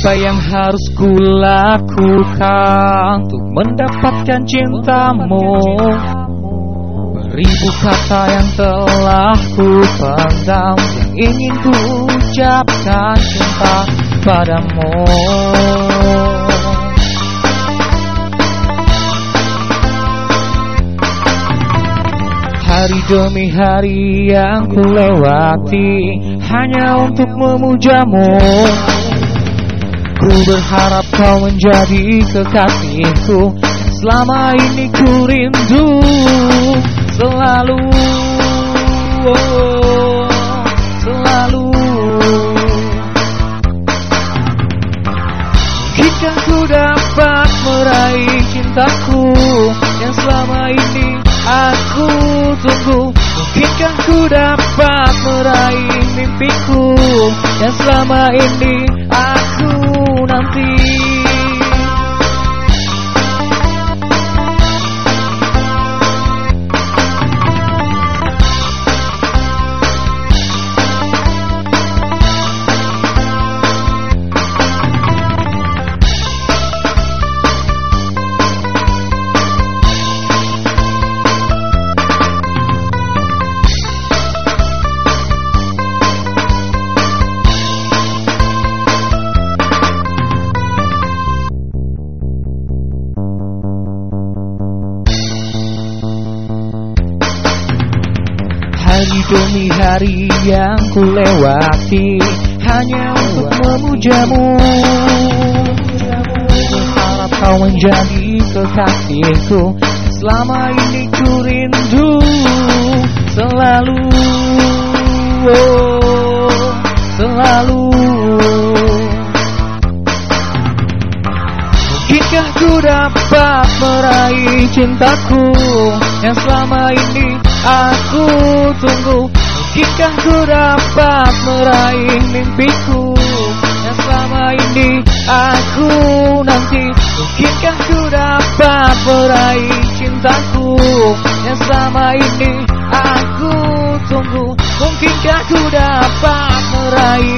Apa yang harus ku lakukan Untuk mendapatkan cintamu? Beribu kata yang telah ku pendam Yang ingin ku ucapkan cinta padamu. Hari demi hari yang ku lewati Hanya untuk memujamu Ku berharap kau menjadi kekasihku. Selama ini ku rindu Selalu. Selalu. Jika ku dapat meraih cintaku Yang selama ini aku tunggu. Mungkinkah ku dapat meraih mimpiku Yang selama ini Hari demi hari yang ku lewati Hanya untuk memujamu. Berharap kau menjadi kekasihku. Selama ini ku rindu Selalu. Oh, Selalu. Mungkinkah ku dapat meraih cintaku Yang selama ini aku tunggu Mungkinkah ku dapat meraih mimpiku? Yang selama ini aku nanti Mungkinkah ku dapat meraih cintaku? Yang selama ini aku tunggu Mungkinkah ku dapat meraih